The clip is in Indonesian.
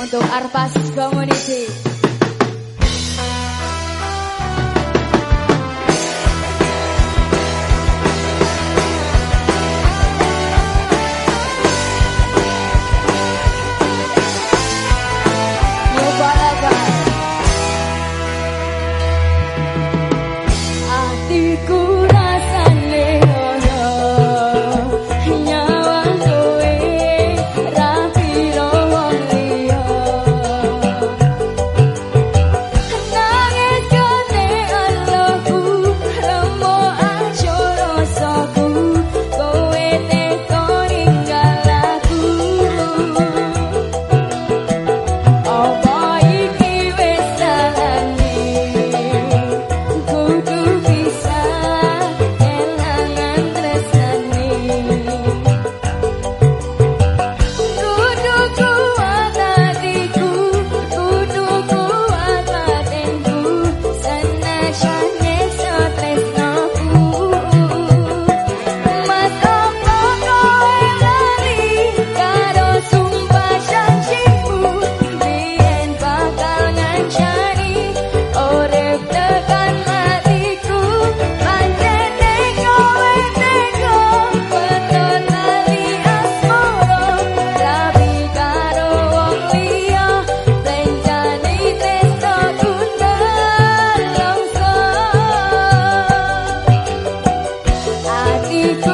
untuk Arpas Community. Bye. Thank you.